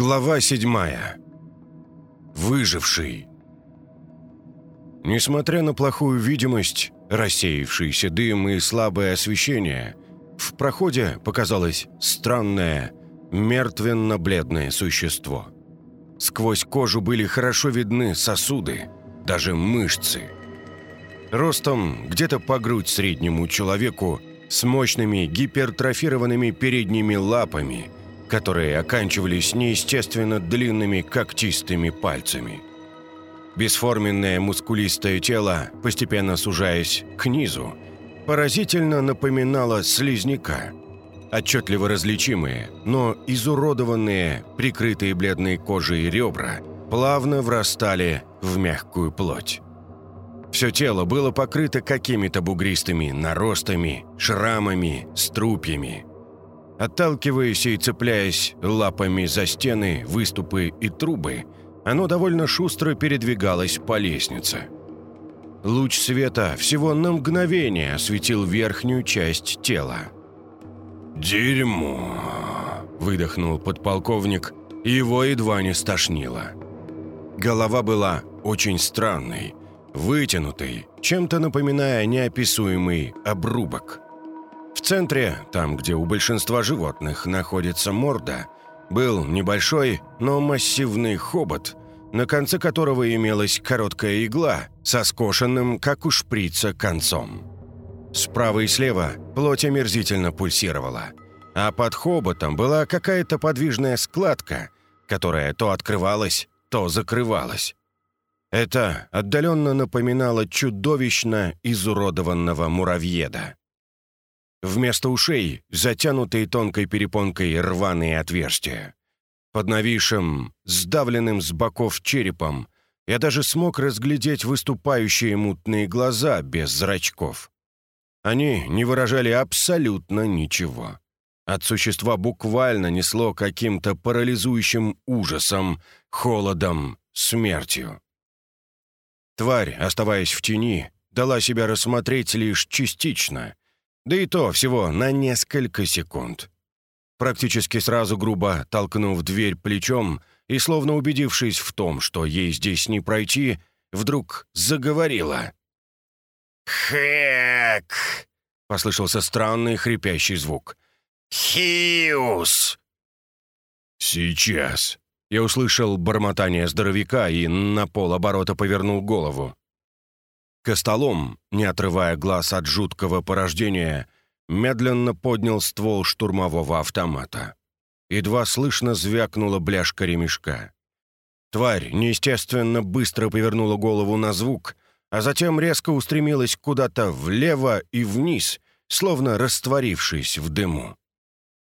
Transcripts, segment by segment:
Глава седьмая. Выживший. Несмотря на плохую видимость, рассеявшийся дым и слабое освещение, в проходе показалось странное, мертвенно-бледное существо. Сквозь кожу были хорошо видны сосуды, даже мышцы. Ростом где-то по грудь среднему человеку с мощными гипертрофированными передними лапами, которые оканчивались неестественно длинными когтистыми пальцами. Бесформенное мускулистое тело, постепенно сужаясь к низу, поразительно напоминало слизняка. Отчетливо различимые, но изуродованные, прикрытые бледной кожей ребра, плавно врастали в мягкую плоть. Все тело было покрыто какими-то бугристыми наростами, шрамами, струпьями. Отталкиваясь и цепляясь лапами за стены, выступы и трубы, оно довольно шустро передвигалось по лестнице. Луч света всего на мгновение осветил верхнюю часть тела. «Дерьмо!» – выдохнул подполковник, его едва не стошнило. Голова была очень странной – вытянутый, чем-то напоминая неописуемый обрубок. В центре, там, где у большинства животных находится морда, был небольшой, но массивный хобот, на конце которого имелась короткая игла со скошенным, как у шприца, концом. Справа и слева плоть омерзительно пульсировала, а под хоботом была какая-то подвижная складка, которая то открывалась, то закрывалась. Это отдаленно напоминало чудовищно изуродованного муравьеда. Вместо ушей затянутые тонкой перепонкой рваные отверстия. Под нависшим, сдавленным с боков черепом я даже смог разглядеть выступающие мутные глаза без зрачков. Они не выражали абсолютно ничего. От существа буквально несло каким-то парализующим ужасом, холодом, смертью. Тварь, оставаясь в тени, дала себя рассмотреть лишь частично, да и то всего на несколько секунд. Практически сразу грубо толкнув дверь плечом и словно убедившись в том, что ей здесь не пройти, вдруг заговорила. «Хэк!» — послышался странный хрипящий звук. «Хиус!» «Сейчас!» Я услышал бормотание здоровяка и на полоборота повернул голову. Костолом, не отрывая глаз от жуткого порождения, медленно поднял ствол штурмового автомата. Едва слышно звякнула бляшка ремешка. Тварь неестественно быстро повернула голову на звук, а затем резко устремилась куда-то влево и вниз, словно растворившись в дыму.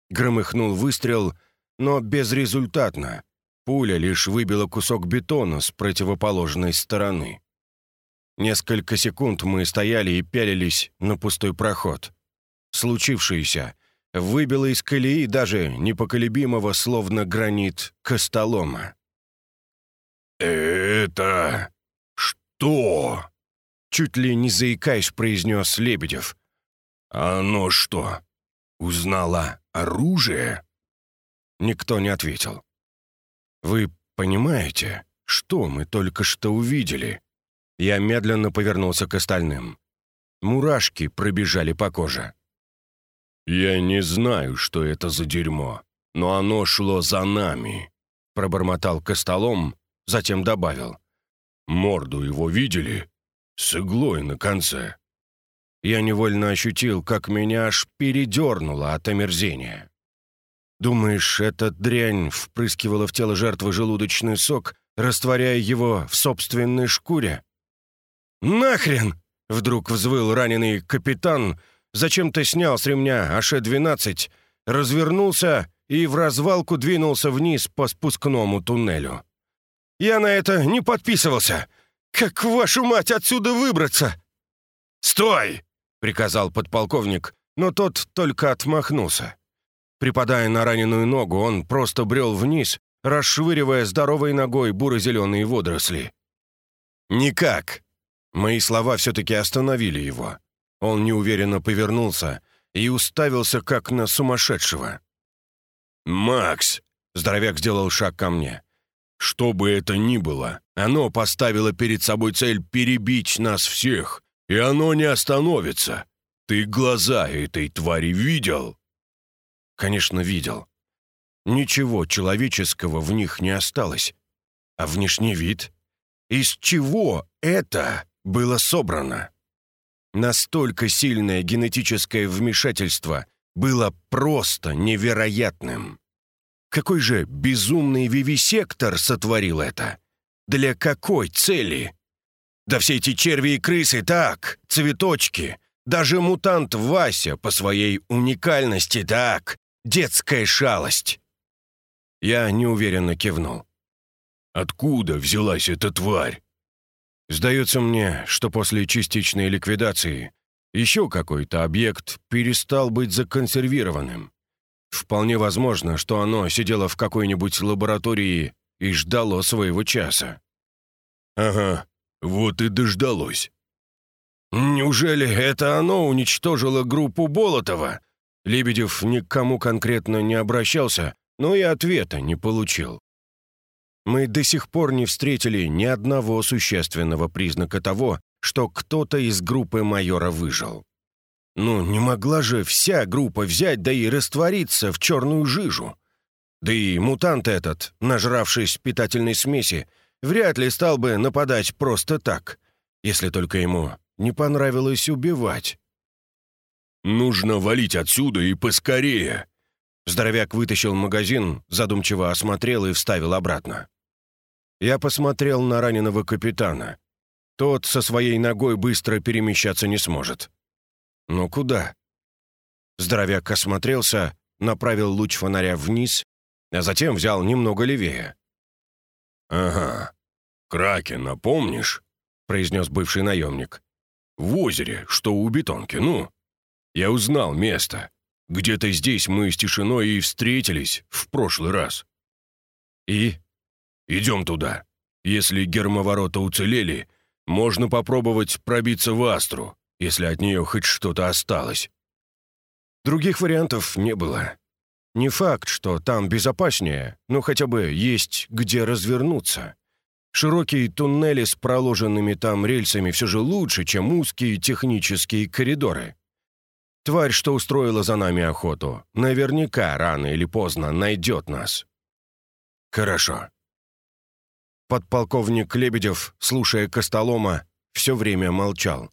Громыхнул выстрел, но безрезультатно — Пуля лишь выбила кусок бетона с противоположной стороны. Несколько секунд мы стояли и пялились на пустой проход. Случившееся выбило из колеи даже непоколебимого, словно гранит, костолома. «Это... что?» Чуть ли не заикаясь, произнес Лебедев. «Оно что, узнала оружие?» Никто не ответил. «Вы понимаете, что мы только что увидели?» Я медленно повернулся к остальным. Мурашки пробежали по коже. «Я не знаю, что это за дерьмо, но оно шло за нами», — пробормотал Костолом, затем добавил. «Морду его видели? С иглой на конце». Я невольно ощутил, как меня аж передернуло от омерзения. Думаешь, эта дрянь впрыскивала в тело жертвы желудочный сок, растворяя его в собственной шкуре? «Нахрен!» — вдруг взвыл раненый капитан, зачем-то снял с ремня АШ-12, развернулся и в развалку двинулся вниз по спускному туннелю. «Я на это не подписывался! Как вашу мать отсюда выбраться?» «Стой!» — приказал подполковник, но тот только отмахнулся. Припадая на раненую ногу, он просто брел вниз, расшвыривая здоровой ногой буро-зеленые водоросли. «Никак!» Мои слова все-таки остановили его. Он неуверенно повернулся и уставился, как на сумасшедшего. «Макс!» — Здоровяк сделал шаг ко мне. «Что бы это ни было, оно поставило перед собой цель перебить нас всех, и оно не остановится. Ты глаза этой твари видел?» «Конечно, видел. Ничего человеческого в них не осталось. А внешний вид? Из чего это было собрано?» Настолько сильное генетическое вмешательство было просто невероятным. Какой же безумный вивисектор сотворил это? Для какой цели? Да все эти черви и крысы так, цветочки. Даже мутант Вася по своей уникальности так, детская шалость. Я неуверенно кивнул. «Откуда взялась эта тварь?» Сдается мне, что после частичной ликвидации еще какой-то объект перестал быть законсервированным. Вполне возможно, что оно сидело в какой-нибудь лаборатории и ждало своего часа. Ага, вот и дождалось. Неужели это оно уничтожило группу Болотова? Лебедев никому конкретно не обращался, но и ответа не получил. Мы до сих пор не встретили ни одного существенного признака того, что кто-то из группы майора выжил. Ну, не могла же вся группа взять да и раствориться в черную жижу. Да и мутант этот, нажравшись питательной смеси, вряд ли стал бы нападать просто так, если только ему не понравилось убивать. «Нужно валить отсюда и поскорее!» Здоровяк вытащил магазин, задумчиво осмотрел и вставил обратно. Я посмотрел на раненого капитана. Тот со своей ногой быстро перемещаться не сможет. «Ну куда?» Здоровяк осмотрелся, направил луч фонаря вниз, а затем взял немного левее. «Ага. Кракена, помнишь?» — произнес бывший наемник. «В озере, что у бетонки, ну. Я узнал место. Где-то здесь мы с Тишиной и встретились в прошлый раз». «И?» Идем туда. Если гермоворота уцелели, можно попробовать пробиться в Астру, если от нее хоть что-то осталось. Других вариантов не было. Не факт, что там безопаснее, но хотя бы есть где развернуться. Широкие туннели с проложенными там рельсами все же лучше, чем узкие технические коридоры. Тварь, что устроила за нами охоту, наверняка рано или поздно найдет нас. Хорошо. Подполковник Лебедев, слушая Костолома, все время молчал.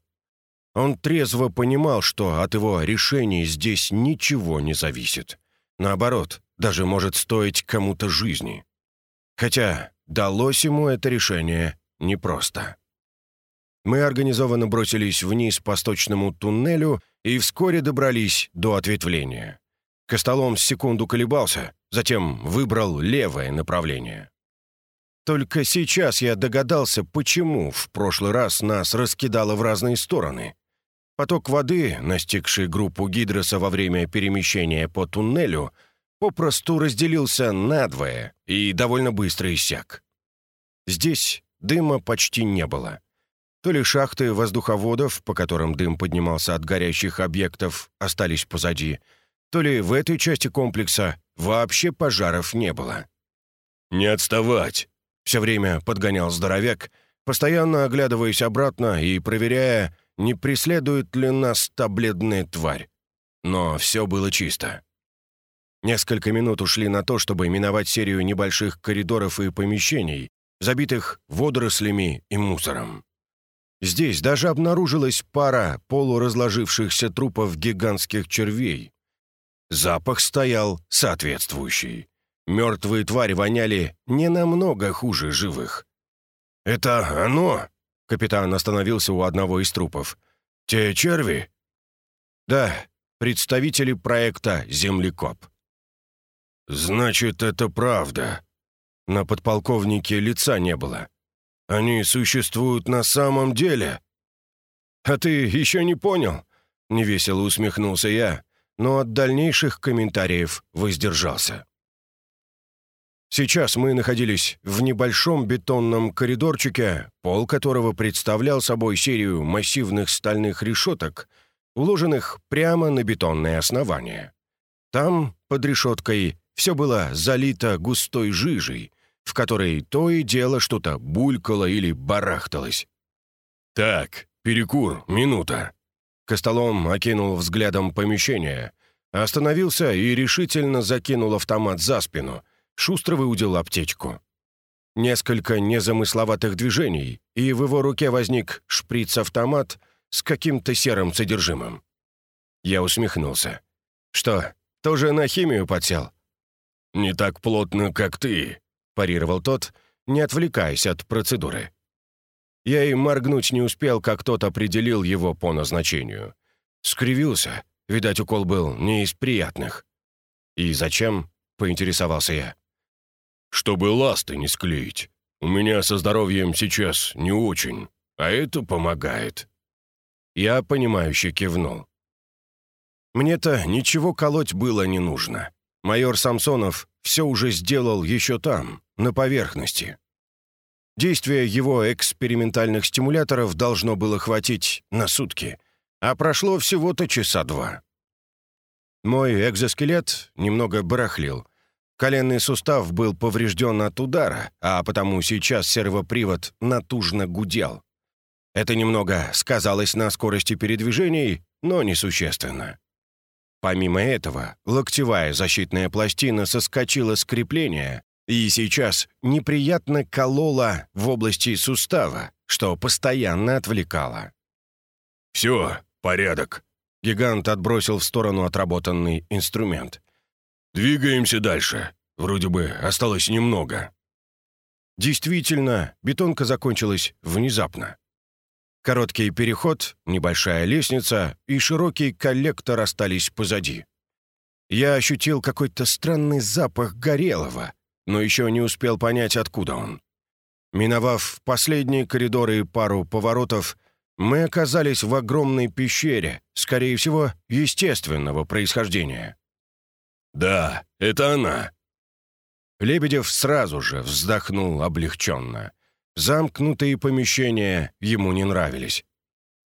Он трезво понимал, что от его решений здесь ничего не зависит. Наоборот, даже может стоить кому-то жизни. Хотя далось ему это решение непросто. Мы организованно бросились вниз по сточному туннелю и вскоре добрались до ответвления. Костолом секунду колебался, затем выбрал левое направление. Только сейчас я догадался, почему в прошлый раз нас раскидало в разные стороны. Поток воды, настигший группу Гидроса во время перемещения по туннелю, попросту разделился надвое и довольно быстро иссяк. Здесь дыма почти не было. То ли шахты воздуховодов, по которым дым поднимался от горящих объектов, остались позади, то ли в этой части комплекса вообще пожаров не было. «Не отставать!» Все время подгонял здоровяк, постоянно оглядываясь обратно и проверяя, не преследует ли нас та бледная тварь. Но все было чисто. Несколько минут ушли на то, чтобы миновать серию небольших коридоров и помещений, забитых водорослями и мусором. Здесь даже обнаружилась пара полуразложившихся трупов гигантских червей. Запах стоял соответствующий. Мертвые твари воняли не намного хуже живых. «Это оно?» — капитан остановился у одного из трупов. «Те черви?» «Да, представители проекта «Землекоп». «Значит, это правда». На подполковнике лица не было. «Они существуют на самом деле?» «А ты еще не понял?» — невесело усмехнулся я, но от дальнейших комментариев воздержался. Сейчас мы находились в небольшом бетонном коридорчике, пол которого представлял собой серию массивных стальных решеток, уложенных прямо на бетонное основание. Там, под решеткой, все было залито густой жижей, в которой то и дело что-то булькало или барахталось. «Так, перекур, минута». Костолом окинул взглядом помещение, остановился и решительно закинул автомат за спину, шустро выудил аптечку. Несколько незамысловатых движений, и в его руке возник шприц-автомат с каким-то серым содержимым. Я усмехнулся. «Что, тоже на химию подсел?» «Не так плотно, как ты», — парировал тот, не отвлекаясь от процедуры. Я и моргнуть не успел, как тот определил его по назначению. Скривился, видать, укол был не из приятных. «И зачем?» — поинтересовался я. «Чтобы ласты не склеить. У меня со здоровьем сейчас не очень, а это помогает». Я, понимающе кивнул. Мне-то ничего колоть было не нужно. Майор Самсонов все уже сделал еще там, на поверхности. Действие его экспериментальных стимуляторов должно было хватить на сутки, а прошло всего-то часа два. Мой экзоскелет немного барахлил. Коленный сустав был поврежден от удара, а потому сейчас сервопривод натужно гудел. Это немного сказалось на скорости передвижений, но несущественно. Помимо этого, локтевая защитная пластина соскочила с крепления и сейчас неприятно колола в области сустава, что постоянно отвлекало. «Все, порядок», — гигант отбросил в сторону отработанный инструмент. «Двигаемся дальше. Вроде бы осталось немного». Действительно, бетонка закончилась внезапно. Короткий переход, небольшая лестница и широкий коллектор остались позади. Я ощутил какой-то странный запах горелого, но еще не успел понять, откуда он. Миновав последние коридоры и пару поворотов, мы оказались в огромной пещере, скорее всего, естественного происхождения. «Да, это она!» Лебедев сразу же вздохнул облегченно. Замкнутые помещения ему не нравились.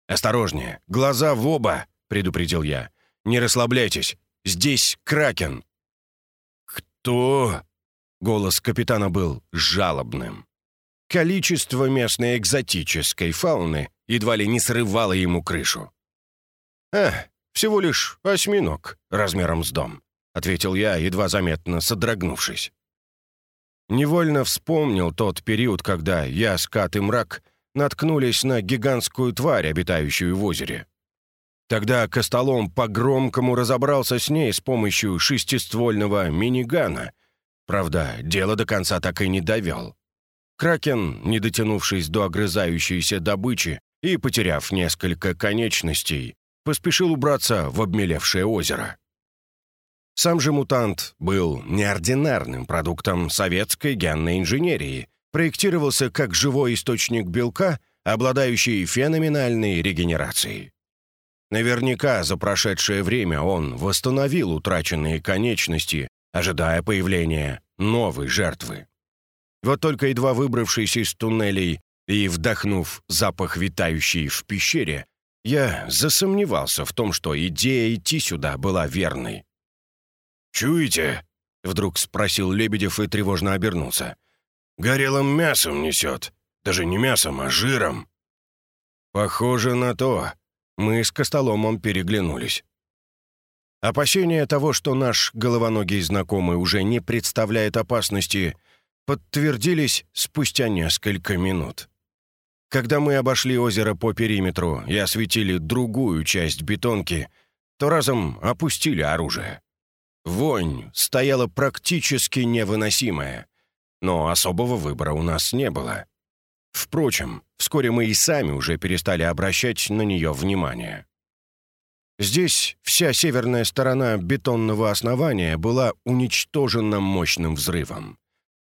«Осторожнее, глаза в оба!» — предупредил я. «Не расслабляйтесь, здесь Кракен!» «Кто?» — голос капитана был жалобным. Количество местной экзотической фауны едва ли не срывало ему крышу. «А, всего лишь осьминог размером с дом», — ответил я, едва заметно содрогнувшись. Невольно вспомнил тот период, когда я, скат и мрак наткнулись на гигантскую тварь, обитающую в озере. Тогда Костолом по-громкому разобрался с ней с помощью шестиствольного минигана. Правда, дело до конца так и не довел. Кракен, не дотянувшись до огрызающейся добычи и потеряв несколько конечностей, поспешил убраться в обмелевшее озеро. Сам же мутант был неординарным продуктом советской генной инженерии, проектировался как живой источник белка, обладающий феноменальной регенерацией. Наверняка за прошедшее время он восстановил утраченные конечности, ожидая появления новой жертвы. Вот только едва выбравшись из туннелей и вдохнув запах витающий в пещере, я засомневался в том, что идея идти сюда была верной. «Чуете?» — вдруг спросил Лебедев и тревожно обернулся. «Горелым мясом несет. Даже не мясом, а жиром». «Похоже на то». Мы с Костоломом переглянулись. Опасения того, что наш головоногий знакомый уже не представляет опасности, подтвердились спустя несколько минут. Когда мы обошли озеро по периметру и осветили другую часть бетонки, то разом опустили оружие. Вонь стояла практически невыносимая, но особого выбора у нас не было. Впрочем, вскоре мы и сами уже перестали обращать на нее внимание. Здесь вся северная сторона бетонного основания была уничтожена мощным взрывом.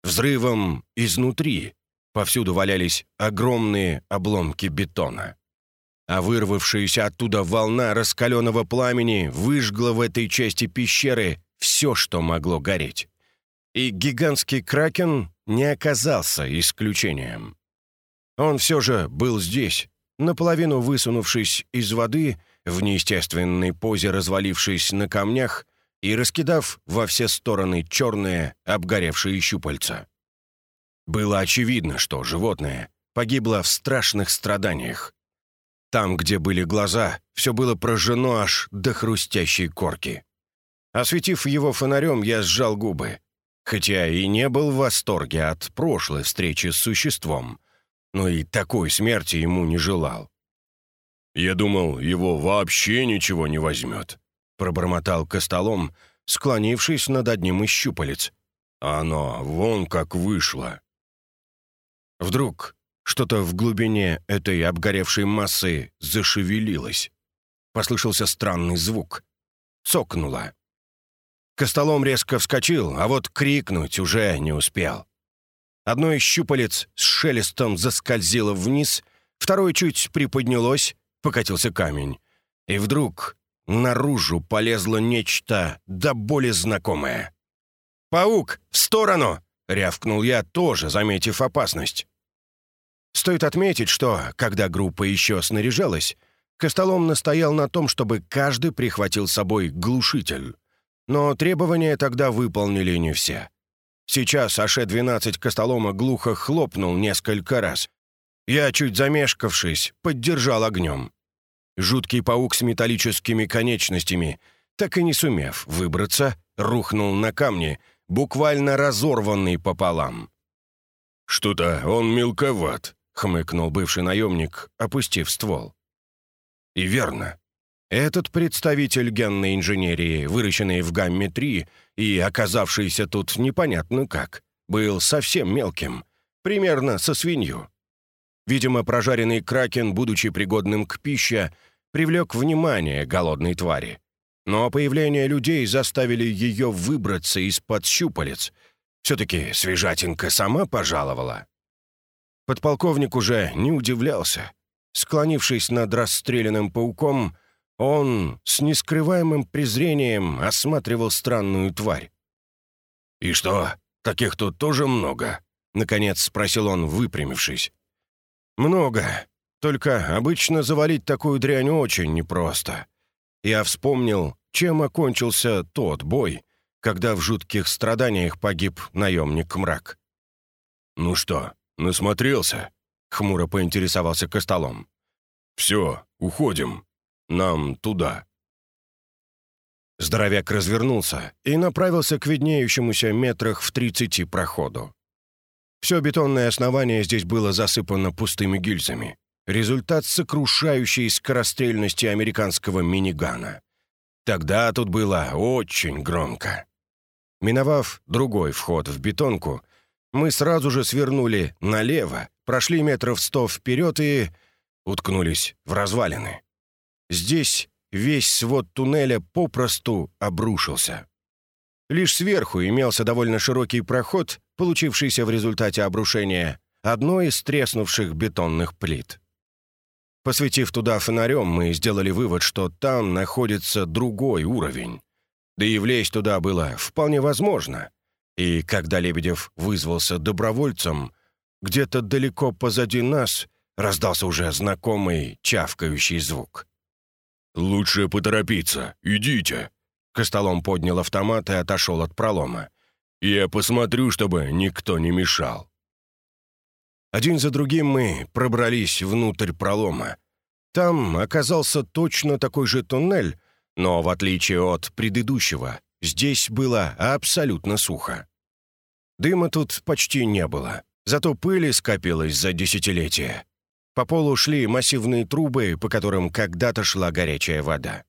Взрывом изнутри. Повсюду валялись огромные обломки бетона. А вырвавшаяся оттуда волна раскаленного пламени выжгла в этой части пещеры все, что могло гореть. И гигантский кракен не оказался исключением. Он все же был здесь, наполовину высунувшись из воды, в неестественной позе развалившись на камнях, и раскидав во все стороны черные обгоревшие щупальца. Было очевидно, что животное погибло в страшных страданиях. Там, где были глаза, все было прожжено аж до хрустящей корки. Осветив его фонарем, я сжал губы. Хотя и не был в восторге от прошлой встречи с существом, но и такой смерти ему не желал. «Я думал, его вообще ничего не возьмет», — пробормотал Костолом, склонившись над одним из щупалец. «А оно вон как вышло». Вдруг что-то в глубине этой обгоревшей массы зашевелилось. Послышался странный звук. Цокнуло. Костолом резко вскочил, а вот крикнуть уже не успел. Одно из щупалец с шелестом заскользило вниз, второе чуть приподнялось, покатился камень. И вдруг наружу полезло нечто до боли знакомое. «Паук, в сторону!» — рявкнул я, тоже заметив опасность. Стоит отметить, что, когда группа еще снаряжалась, Костолом настоял на том, чтобы каждый прихватил с собой глушитель. Но требования тогда выполнили не все. Сейчас АШ-12 Костолома глухо хлопнул несколько раз. Я, чуть замешкавшись, поддержал огнем. Жуткий паук с металлическими конечностями, так и не сумев выбраться, рухнул на камни, буквально разорванный пополам. «Что-то он мелковат», — хмыкнул бывший наемник, опустив ствол. И верно. Этот представитель генной инженерии, выращенный в гамме-3 и оказавшийся тут непонятно как, был совсем мелким, примерно со свинью. Видимо, прожаренный кракен, будучи пригодным к пище, привлек внимание голодной твари. Но появление людей заставили ее выбраться из-под щупалец. Все-таки свежатинка сама пожаловала. Подполковник уже не удивлялся. Склонившись над расстрелянным пауком, он с нескрываемым презрением осматривал странную тварь. «И что, таких тут тоже много?» — наконец спросил он, выпрямившись. «Много. Только обычно завалить такую дрянь очень непросто. Я вспомнил, чем окончился тот бой, когда в жутких страданиях погиб наемник Мрак. «Ну что, насмотрелся?» — хмуро поинтересовался Костолом. «Все, уходим», нам туда». Здоровяк развернулся и направился к виднеющемуся метрах в тридцати проходу. Все бетонное основание здесь было засыпано пустыми гильзами. Результат сокрушающей скорострельности американского минигана. Тогда тут было очень громко. Миновав другой вход в бетонку, мы сразу же свернули налево, прошли метров сто вперед и уткнулись в развалины. Здесь весь свод туннеля попросту обрушился. Лишь сверху имелся довольно широкий проход, получившийся в результате обрушения одной из треснувших бетонных плит. Посветив туда фонарем, мы сделали вывод, что там находится другой уровень. Да и влезть туда было вполне возможно. И когда Лебедев вызвался добровольцем, где-то далеко позади нас раздался уже знакомый чавкающий звук. «Лучше поторопиться. Идите». Костолом поднял автомат и отошел от пролома. «Я посмотрю, чтобы никто не мешал». Один за другим мы пробрались внутрь пролома. Там оказался точно такой же туннель, но, в отличие от предыдущего, здесь было абсолютно сухо. Дыма тут почти не было, зато пыли скопилось за десятилетия. По полу шли массивные трубы, по которым когда-то шла горячая вода.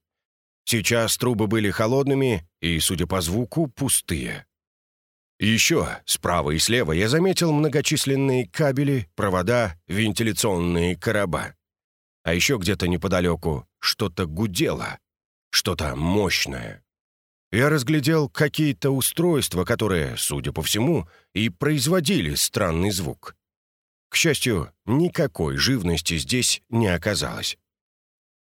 Сейчас трубы были холодными и, судя по звуку, пустые. Еще справа и слева я заметил многочисленные кабели, провода, вентиляционные короба. А еще где-то неподалеку что-то гудело, что-то мощное. Я разглядел какие-то устройства, которые, судя по всему, и производили странный звук. К счастью, никакой живности здесь не оказалось.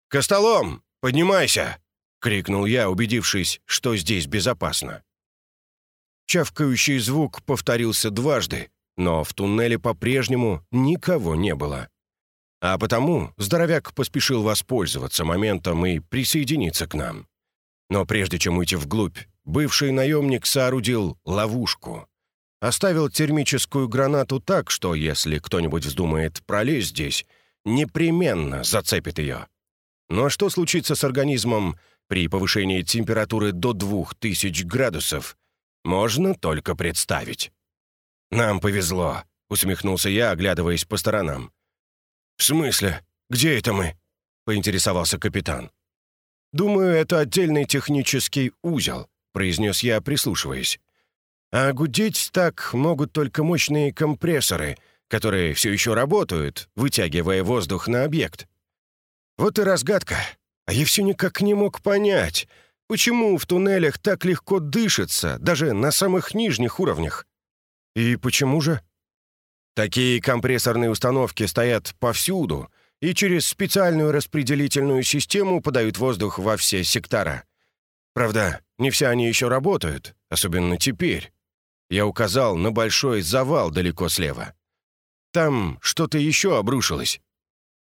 «Костолом, поднимайся!» — крикнул я, убедившись, что здесь безопасно. Чавкающий звук повторился дважды, но в туннеле по-прежнему никого не было. А потому здоровяк поспешил воспользоваться моментом и присоединиться к нам. Но прежде чем уйти вглубь, бывший наемник соорудил ловушку. Оставил термическую гранату так, что если кто-нибудь вздумает пролезть здесь, непременно зацепит ее. А что случится с организмом при повышении температуры до 2000 градусов, можно только представить. «Нам повезло», — усмехнулся я, оглядываясь по сторонам. «В смысле? Где это мы?» — поинтересовался капитан. «Думаю, это отдельный технический узел», — произнес я, прислушиваясь. «А гудеть так могут только мощные компрессоры, которые все еще работают, вытягивая воздух на объект. Вот и разгадка. А я все никак не мог понять, почему в туннелях так легко дышится, даже на самых нижних уровнях. И почему же? Такие компрессорные установки стоят повсюду и через специальную распределительную систему подают воздух во все сектора. Правда, не все они еще работают, особенно теперь. Я указал на большой завал далеко слева. Там что-то еще обрушилось.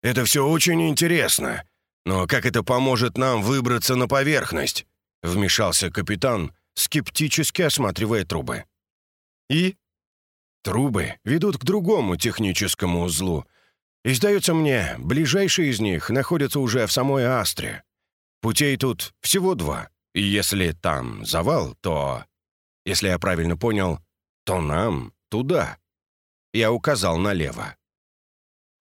«Это все очень интересно, но как это поможет нам выбраться на поверхность?» Вмешался капитан, скептически осматривая трубы. «И?» «Трубы ведут к другому техническому узлу. И, сдается мне, ближайшие из них находятся уже в самой Астре. Путей тут всего два, и если там завал, то... Если я правильно понял, то нам туда». Я указал налево.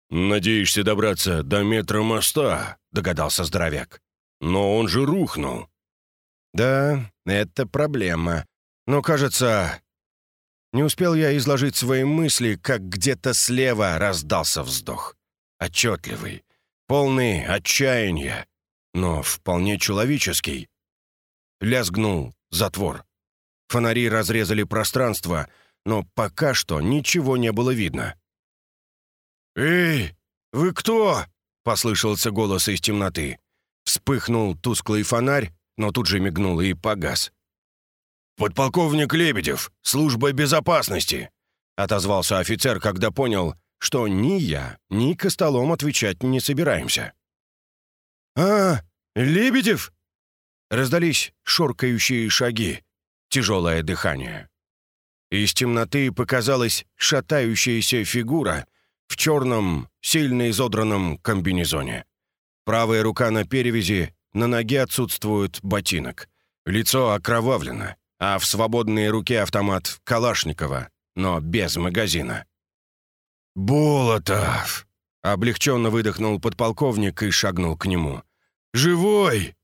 «Надеешься добраться до метра моста?» — догадался здоровяк. «Но он же рухнул». «Да, это проблема. Но, кажется...» Не успел я изложить свои мысли, как где-то слева раздался вздох. Отчетливый, полный отчаяния, но вполне человеческий. Лязгнул затвор. Фонари разрезали пространство, но пока что ничего не было видно. «Эй, вы кто?» — послышался голос из темноты. Вспыхнул тусклый фонарь, но тут же мигнул и погас. «Подполковник Лебедев, служба безопасности!» — отозвался офицер, когда понял, что ни я, ни Костолом отвечать не собираемся. «А, Лебедев?» Раздались шоркающие шаги, тяжелое дыхание. Из темноты показалась шатающаяся фигура в черном, сильно изодранном комбинезоне. Правая рука на перевязи, на ноге отсутствует ботинок. Лицо окровавлено, а в свободной руке автомат Калашникова, но без магазина. «Болотов!» — облегченно выдохнул подполковник и шагнул к нему. «Живой!»